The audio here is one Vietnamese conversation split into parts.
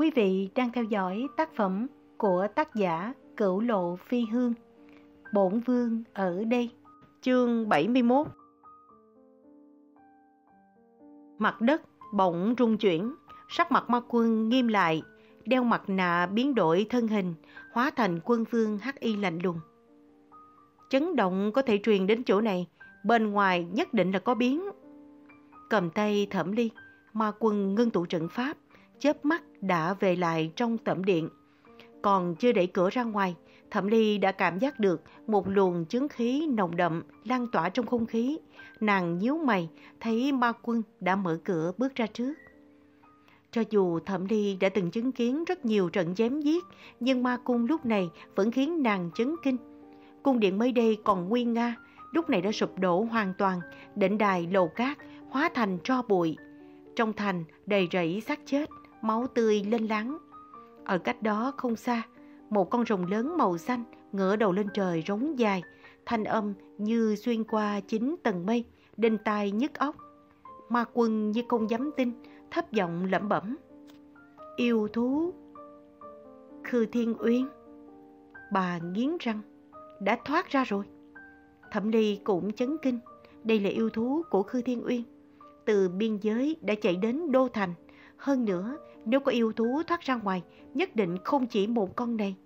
Quý vị đang theo dõi tác phẩm của tác giả Cửu Lộ Phi Hương. Bổn Vương ở đây. Chương 71 Mặt đất bỗng rung chuyển, sắc mặt ma quân nghiêm lại, đeo mặt nạ biến đổi thân hình, hóa thành quân vương hắc y lạnh lùng. Chấn động có thể truyền đến chỗ này, bên ngoài nhất định là có biến. Cầm tay thẩm ly, ma quân ngưng tụ trận pháp, chớp mắt đã về lại trong tẩm điện. Còn chưa đẩy cửa ra ngoài, Thẩm Ly đã cảm giác được một luồng chứng khí nồng đậm lan tỏa trong không khí. Nàng nhíu mày, thấy ma quân đã mở cửa bước ra trước. Cho dù Thẩm Ly đã từng chứng kiến rất nhiều trận chém giết, nhưng ma cung lúc này vẫn khiến nàng chấn kinh. Cung điện mới đây còn nguyên nga, lúc này đã sụp đổ hoàn toàn, đỉnh đài lầu cát hóa thành tro bụi. Trong thành đầy rẫy xác chết, máu tươi lên láng. Ở cách đó không xa, một con rồng lớn màu xanh ngửa đầu lên trời rống dài, thanh âm như xuyên qua chín tầng mây, đinh tai nhức óc. Ma quân như không dám tin, thấp giọng lẩm bẩm. Yêu thú. Khư Thiên Uyên. Bà nghiến răng, đã thoát ra rồi. Thẩm Ly cũng chấn kinh, đây là yêu thú của Khư Thiên Uyên. Từ biên giới đã chạy đến Đô Thành, hơn nữa, nếu có yêu thú thoát ra ngoài, nhất định không chỉ một con này.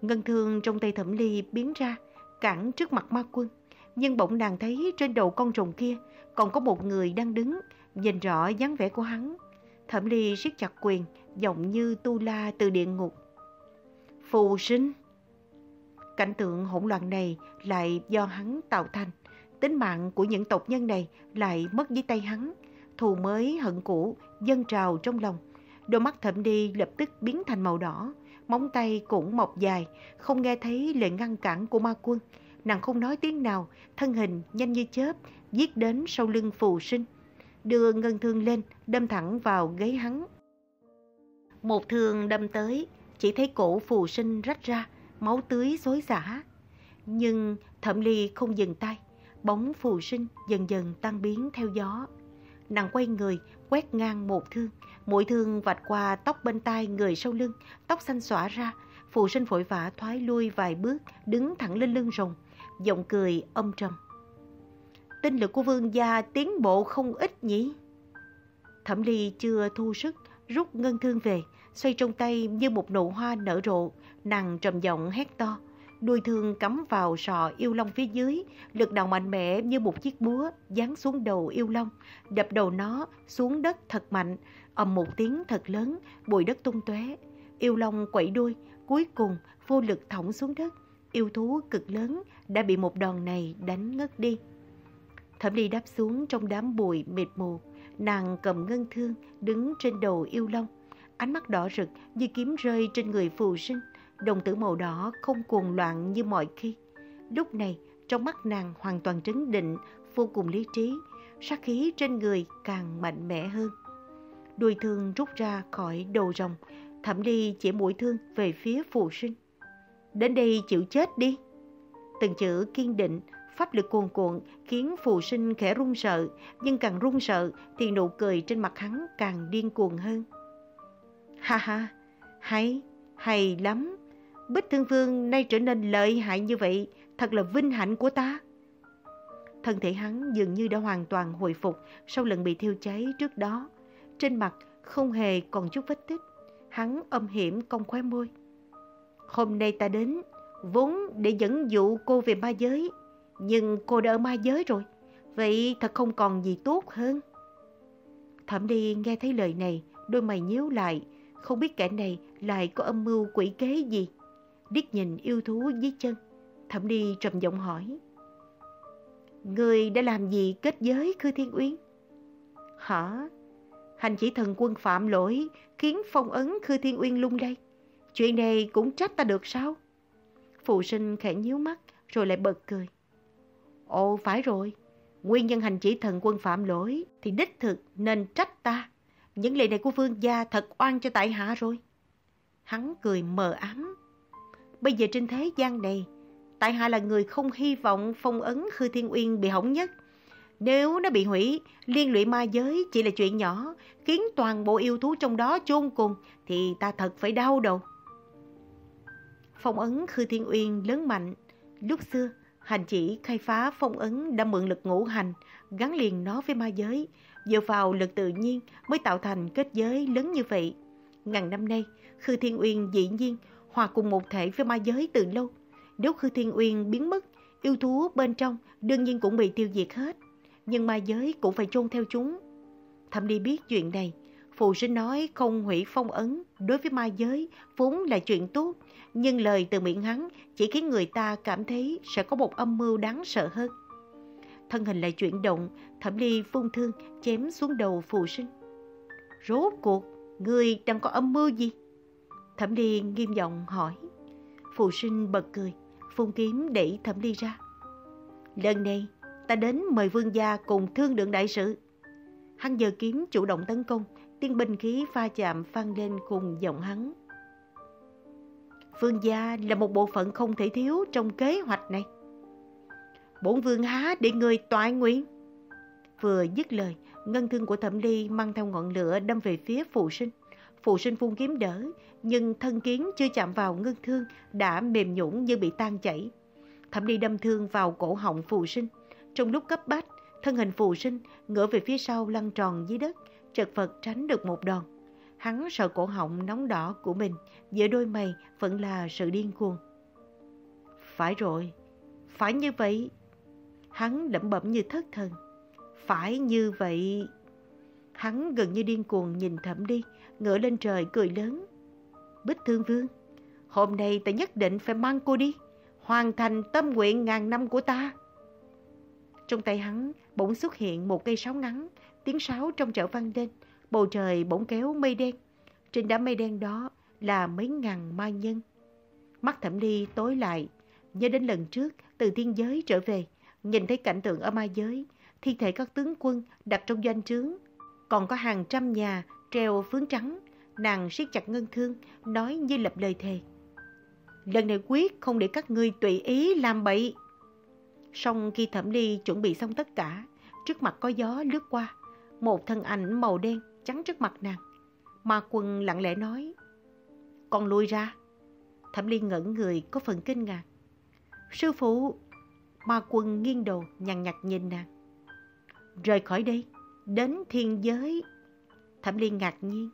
Ngân thương trong tay thẩm ly biến ra, cản trước mặt ma quân. Nhưng bỗng nàng thấy trên đầu con trùng kia còn có một người đang đứng, nhìn rõ dáng vẻ của hắn. Thẩm ly siết chặt quyền, giọng như tu la từ địa ngục. Phù sinh! Cảnh tượng hỗn loạn này lại do hắn tạo thành. Tính mạng của những tộc nhân này lại mất dưới tay hắn thù mới hận cũ dâng trào trong lòng. Đôi mắt thẩm đi lập tức biến thành màu đỏ, móng tay cũng mọc dài, không nghe thấy lời ngăn cản của ma quân. Nàng không nói tiếng nào, thân hình nhanh như chớp, giết đến sau lưng phù sinh. Đưa ngân thương lên, đâm thẳng vào gáy hắn. Một thương đâm tới, chỉ thấy cổ phù sinh rách ra, máu tưới xối xả. Nhưng thẩm ly không dừng tay, bóng phù sinh dần dần tan biến theo gió. Nàng quay người, quét ngang một thương. Mũi thương vạch qua tóc bên tai người sau lưng, tóc xanh xõa ra. Phụ sinh vội vã thoái lui vài bước, đứng thẳng lên lưng rồng. Giọng cười âm trầm. Tinh lực của vương gia tiến bộ không ít nhỉ? Thẩm ly chưa thu sức, rút ngân thương về, xoay trong tay như một nụ hoa nở rộ. Nàng trầm giọng hét to đuôi thương cắm vào sọ yêu long phía dưới, lực đạo mạnh mẽ như một chiếc búa giáng xuống đầu yêu long, đập đầu nó xuống đất thật mạnh, ầm một tiếng thật lớn, bụi đất tung tóe. Yêu long quẩy đuôi, cuối cùng vô lực thõng xuống đất. Yêu thú cực lớn đã bị một đòn này đánh ngất đi. Thẩm Ly đáp xuống trong đám bụi mịt mù, nàng cầm ngân thương đứng trên đầu yêu long, ánh mắt đỏ rực như kiếm rơi trên người phù sinh đồng tử màu đỏ không cuồng loạn như mọi khi. Lúc này, trong mắt nàng hoàn toàn trấn định, vô cùng lý trí, sát khí trên người càng mạnh mẽ hơn. Đuôi thương rút ra khỏi đầu rồng, thẩm đi chỉ mũi thương về phía phù sinh. Đến đây chịu chết đi. Từng chữ kiên định, pháp lực cuồn cuộn khiến phù sinh khẽ run sợ, nhưng càng run sợ thì nụ cười trên mặt hắn càng điên cuồng hơn. Ha ha, hay, hay lắm. Bích Thương Vương nay trở nên lợi hại như vậy, thật là vinh hạnh của ta. Thân thể hắn dường như đã hoàn toàn hồi phục sau lần bị thiêu cháy trước đó. Trên mặt không hề còn chút vết tích. Hắn âm hiểm cong khóe môi. Hôm nay ta đến, vốn để dẫn dụ cô về ma giới. Nhưng cô đã ở ma giới rồi. Vậy thật không còn gì tốt hơn. Thẩm đi nghe thấy lời này, đôi mày nhíu lại. Không biết kẻ này lại có âm mưu quỷ kế gì liếc nhìn yêu thú dưới chân. Thẩm đi trầm giọng hỏi. Người đã làm gì kết giới Khư Thiên Uyên? Hả? Hành chỉ thần quân phạm lỗi khiến phong ấn Khư Thiên Uyên lung lay. Chuyện này cũng trách ta được sao? Phụ sinh khẽ nhíu mắt rồi lại bật cười. Ồ phải rồi, nguyên nhân hành chỉ thần quân phạm lỗi thì đích thực nên trách ta. Những lời này của vương gia thật oan cho tại hạ rồi. Hắn cười mờ ám Bây giờ trên thế gian này, tại hạ là người không hy vọng phong ấn Khư Thiên Uyên bị hỏng nhất. Nếu nó bị hủy, liên lụy ma giới chỉ là chuyện nhỏ, khiến toàn bộ yêu thú trong đó chôn cùng, thì ta thật phải đau đầu. Phong ấn Khư Thiên Uyên lớn mạnh. Lúc xưa, hành chỉ khai phá phong ấn đã mượn lực ngũ hành, gắn liền nó với ma giới, dựa vào lực tự nhiên mới tạo thành kết giới lớn như vậy. Ngàn năm nay, Khư Thiên Uyên dĩ nhiên hòa cùng một thể với ma giới từ lâu. Nếu Khư Thiên Uyên biến mất, yêu thú bên trong đương nhiên cũng bị tiêu diệt hết. Nhưng ma giới cũng phải chôn theo chúng. Thẩm đi biết chuyện này. Phụ sinh nói không hủy phong ấn đối với ma giới vốn là chuyện tốt. Nhưng lời từ miệng hắn chỉ khiến người ta cảm thấy sẽ có một âm mưu đáng sợ hơn. Thân hình lại chuyển động, thẩm ly phun thương chém xuống đầu phụ sinh. Rốt cuộc, người đang có âm mưu gì? Thẩm ly nghiêm giọng hỏi. Phụ sinh bật cười, phun kiếm đẩy thẩm ly ra. Lần này, ta đến mời vương gia cùng thương lượng đại sự. Hắn giờ kiếm chủ động tấn công, tiên binh khí pha chạm phan lên cùng giọng hắn. Vương gia là một bộ phận không thể thiếu trong kế hoạch này. Bổn vương há để người toại nguyện. Vừa dứt lời, ngân thương của thẩm ly mang theo ngọn lửa đâm về phía phụ sinh. Phụ sinh phun kiếm đỡ, nhưng thân kiến chưa chạm vào ngưng thương đã mềm nhũn như bị tan chảy. Thẩm đi đâm thương vào cổ họng phụ sinh. Trong lúc cấp bách, thân hình phụ sinh ngửa về phía sau lăn tròn dưới đất, chật vật tránh được một đòn. Hắn sợ cổ họng nóng đỏ của mình, giữa đôi mày vẫn là sự điên cuồng. Phải rồi, phải như vậy. Hắn lẩm bẩm như thất thần. Phải như vậy. Hắn gần như điên cuồng nhìn thẩm đi, ngửa lên trời cười lớn. Bích Thương Vương, hôm nay ta nhất định phải mang cô đi, hoàn thành tâm nguyện ngàn năm của ta. Trong tay hắn bỗng xuất hiện một cây sáo ngắn, tiếng sáo trong chợ vang lên, bầu trời bỗng kéo mây đen. Trên đám mây đen đó là mấy ngàn ma nhân. Mắt thẩm ly tối lại, nhớ đến lần trước từ thiên giới trở về, nhìn thấy cảnh tượng ở ma giới, thi thể các tướng quân đặt trong doanh trướng, còn có hàng trăm nhà treo phướng trắng, nàng siết chặt ngân thương, nói như lập lời thề. Lần này quyết không để các ngươi tùy ý làm bậy. Xong khi thẩm ly chuẩn bị xong tất cả, trước mặt có gió lướt qua, một thân ảnh màu đen chắn trước mặt nàng. Ma quân lặng lẽ nói, con lui ra. Thẩm ly ngẩn người có phần kinh ngạc. Sư phụ, ma quân nghiêng đầu nhằn nhặt nhìn nàng. Rời khỏi đây, đến thiên giới. Thẩm ly ngạc nhiên.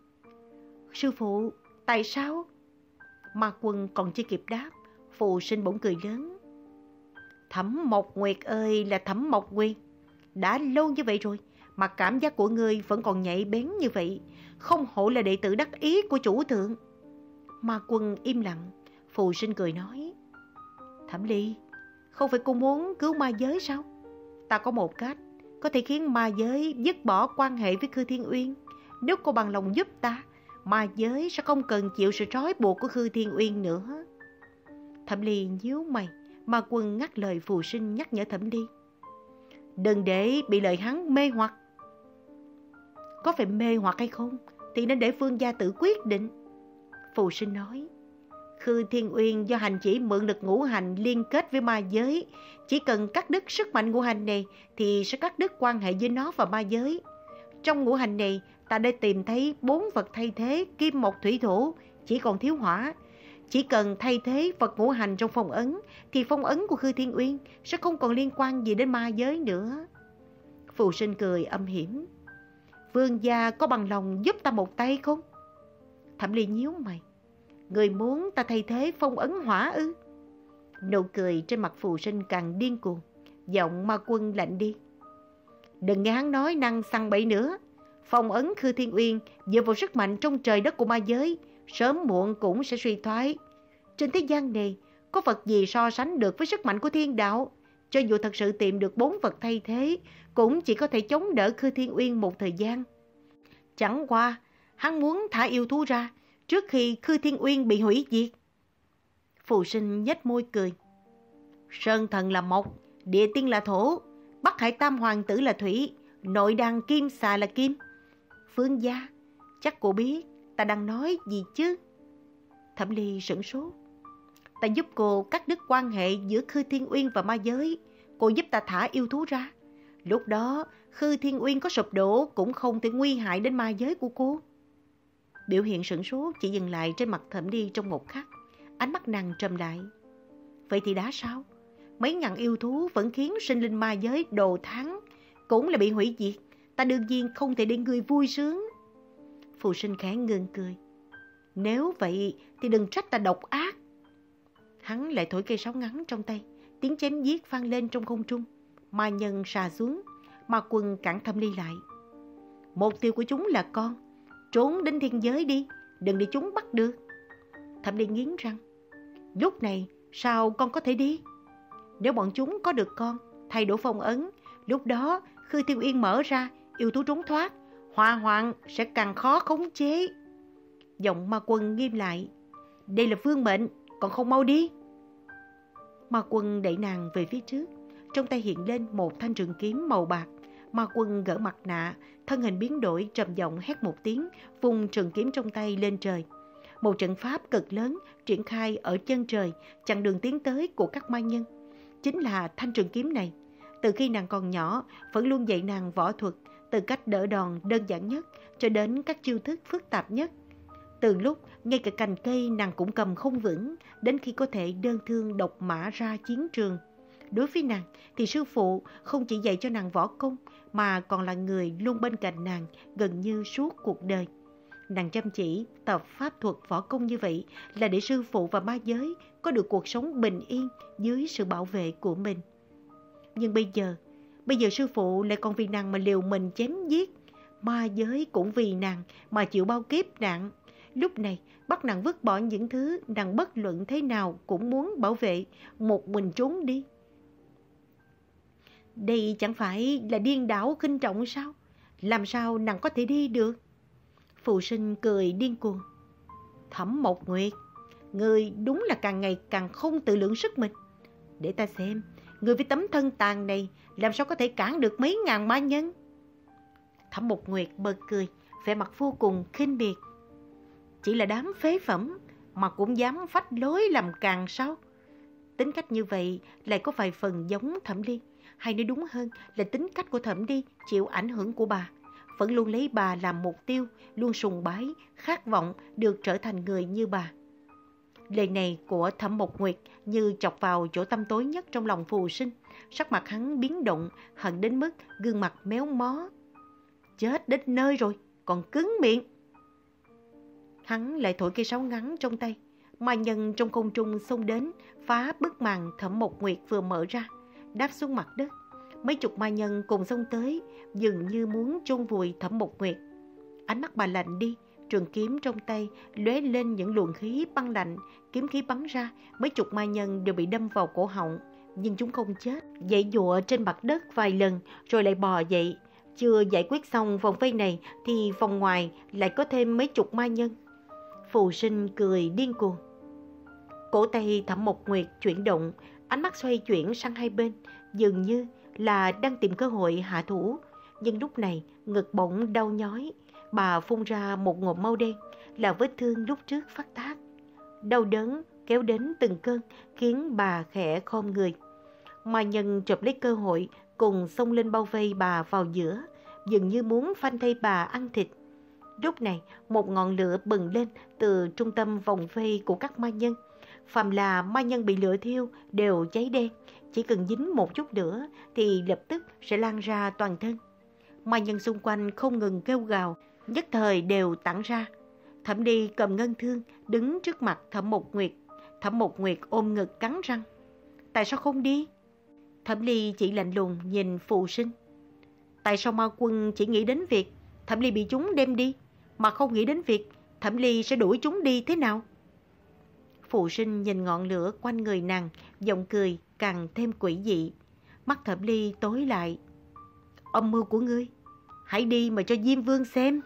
Sư phụ, tại sao? Ma quân còn chưa kịp đáp, phụ sinh bỗng cười lớn. Thẩm Mộc Nguyệt ơi là Thẩm Mộc Nguyệt. Đã lâu như vậy rồi, mà cảm giác của ngươi vẫn còn nhạy bén như vậy. Không hổ là đệ tử đắc ý của chủ thượng. Ma quân im lặng, phù sinh cười nói. Thẩm ly, không phải cô muốn cứu ma giới sao? Ta có một cách, có thể khiến ma giới dứt bỏ quan hệ với Khư Thiên Uyên. Nếu cô bằng lòng giúp ta, ma giới sẽ không cần chịu sự trói buộc của Khư Thiên Uyên nữa. Thẩm ly nhíu mày, ma quân ngắt lời phù sinh nhắc nhở thẩm ly. Đừng để bị lời hắn mê hoặc. Có phải mê hoặc hay không thì nên để phương gia tự quyết định. Phù sinh nói, Khư Thiên Uyên do hành chỉ mượn lực ngũ hành liên kết với ma giới. Chỉ cần cắt đứt sức mạnh ngũ hành này thì sẽ cắt đứt quan hệ với nó và ma giới. Trong ngũ hành này, ta đã tìm thấy bốn vật thay thế kim mộc thủy thổ, chỉ còn thiếu hỏa. Chỉ cần thay thế vật ngũ hành trong phong ấn thì phong ấn của Khư Thiên Uyên sẽ không còn liên quan gì đến ma giới nữa. Phù sinh cười âm hiểm. Vương gia có bằng lòng giúp ta một tay không? Thẩm Ly nhíu mày. Người muốn ta thay thế phong ấn hỏa ư? Nụ cười trên mặt phù sinh càng điên cuồng. Giọng ma quân lạnh đi. Đừng nghe hắn nói năng săn bậy nữa. Phong ấn Khư Thiên Uyên dựa vào sức mạnh trong trời đất của ma giới. Sớm muộn cũng sẽ suy thoái. Trên thế gian này, có vật gì so sánh được với sức mạnh của thiên đạo? Cho dù thật sự tìm được bốn vật thay thế, cũng chỉ có thể chống đỡ Khư Thiên Uyên một thời gian. Chẳng qua, hắn muốn thả yêu thú ra trước khi Khư Thiên Uyên bị hủy diệt. Phù sinh nhếch môi cười. Sơn thần là mộc, địa tiên là thổ, Bắc Hải Tam Hoàng tử là thủy, nội đàn kim xà là kim. Phương gia, chắc cô biết ta đang nói gì chứ? Thẩm Ly sửng sốt. Ta giúp cô cắt đứt quan hệ giữa Khư Thiên Uyên và ma giới. Cô giúp ta thả yêu thú ra. Lúc đó, Khư Thiên Uyên có sụp đổ cũng không thể nguy hại đến ma giới của cô. Biểu hiện sửng sốt chỉ dừng lại trên mặt thẩm Ly trong một khắc. Ánh mắt nàng trầm lại. Vậy thì đã sao? Mấy ngàn yêu thú vẫn khiến sinh linh ma giới đồ thắng, Cũng là bị hủy diệt. Ta đương nhiên không thể để người vui sướng. Phù sinh khẽ ngừng cười. Nếu vậy thì đừng trách ta độc ác. Hắn lại thổi cây sáo ngắn trong tay. Tiếng chém giết vang lên trong không trung. Ma nhân xà xuống. Ma quân cản thâm ly lại. Mục tiêu của chúng là con. Trốn đến thiên giới đi. Đừng để chúng bắt được. Thẩm ly nghiến răng. Lúc này, sao con có thể đi? Nếu bọn chúng có được con, thay đổi phong ấn, lúc đó Khư Thiên Uyên mở ra, yêu thú trốn thoát, hòa hoạn sẽ càng khó khống chế. Giọng ma quân nghiêm lại. Đây là vương mệnh, còn không mau đi. Ma quân đẩy nàng về phía trước. Trong tay hiện lên một thanh trường kiếm màu bạc. Ma quân gỡ mặt nạ, thân hình biến đổi trầm giọng hét một tiếng, vung trường kiếm trong tay lên trời. Một trận pháp cực lớn triển khai ở chân trời, chặn đường tiến tới của các ma nhân. Chính là thanh trường kiếm này. Từ khi nàng còn nhỏ, vẫn luôn dạy nàng võ thuật, từ cách đỡ đòn đơn giản nhất cho đến các chiêu thức phức tạp nhất. Từ lúc ngay cả cành cây nàng cũng cầm không vững, đến khi có thể đơn thương độc mã ra chiến trường. Đối với nàng thì sư phụ không chỉ dạy cho nàng võ công mà còn là người luôn bên cạnh nàng gần như suốt cuộc đời. Nàng chăm chỉ tập pháp thuật võ công như vậy là để sư phụ và ma giới có được cuộc sống bình yên dưới sự bảo vệ của mình. Nhưng bây giờ, bây giờ sư phụ lại còn vì nàng mà liều mình chém giết. Ma giới cũng vì nàng mà chịu bao kiếp nạn. Lúc này, bắt nàng vứt bỏ những thứ nàng bất luận thế nào cũng muốn bảo vệ, một mình trốn đi. Đây chẳng phải là điên đảo khinh trọng sao? Làm sao nàng có thể đi được? Phù sinh cười điên cuồng. Thẩm Mộc Nguyệt, người đúng là càng ngày càng không tự lượng sức mình. Để ta xem, người với tấm thân tàn này làm sao có thể cản được mấy ngàn ma nhân? Thẩm Mộc Nguyệt bật cười, vẻ mặt vô cùng khinh biệt. Chỉ là đám phế phẩm mà cũng dám phách lối làm càng sao? Tính cách như vậy lại có vài phần giống Thẩm Ly, hay nói đúng hơn là tính cách của Thẩm Ly chịu ảnh hưởng của bà vẫn luôn lấy bà làm mục tiêu, luôn sùng bái, khát vọng được trở thành người như bà. Lời này của Thẩm Mộc Nguyệt như chọc vào chỗ tâm tối nhất trong lòng phù sinh. Sắc mặt hắn biến động, hận đến mức gương mặt méo mó. Chết đến nơi rồi, còn cứng miệng. Hắn lại thổi cây sáo ngắn trong tay. Ma nhân trong không trung xông đến, phá bức màn Thẩm Mộc Nguyệt vừa mở ra, đáp xuống mặt đất. Mấy chục ma nhân cùng xông tới, dường như muốn chôn vùi thẩm một nguyệt. Ánh mắt bà lạnh đi, trường kiếm trong tay lóe lên những luồng khí băng lạnh, kiếm khí bắn ra, mấy chục ma nhân đều bị đâm vào cổ họng, nhưng chúng không chết, dậy dụa trên mặt đất vài lần rồi lại bò dậy. Chưa giải quyết xong vòng vây này thì vòng ngoài lại có thêm mấy chục ma nhân. Phù sinh cười điên cuồng. Cổ tay thẩm một nguyệt chuyển động, ánh mắt xoay chuyển sang hai bên, dường như là đang tìm cơ hội hạ thủ. Nhưng lúc này, ngực bỗng đau nhói. Bà phun ra một ngụm mau đen, là vết thương lúc trước phát tác. Đau đớn kéo đến từng cơn, khiến bà khẽ khom người. Mai Nhân chụp lấy cơ hội, cùng xông lên bao vây bà vào giữa, dường như muốn phanh thay bà ăn thịt. Lúc này, một ngọn lửa bừng lên từ trung tâm vòng vây của các ma nhân. Phàm là ma nhân bị lửa thiêu đều cháy đen, chỉ cần dính một chút nữa thì lập tức sẽ lan ra toàn thân. Ma nhân xung quanh không ngừng kêu gào, nhất thời đều tản ra. Thẩm đi cầm ngân thương, đứng trước mặt thẩm một nguyệt. Thẩm một nguyệt ôm ngực cắn răng. Tại sao không đi? Thẩm ly chỉ lạnh lùng nhìn phụ sinh. Tại sao ma quân chỉ nghĩ đến việc thẩm ly bị chúng đem đi, mà không nghĩ đến việc thẩm ly sẽ đuổi chúng đi thế nào? Phụ sinh nhìn ngọn lửa quanh người nàng, giọng cười càng thêm quỷ dị. Mắt thẩm ly tối lại. Âm mưu của ngươi, hãy đi mà cho Diêm Vương xem.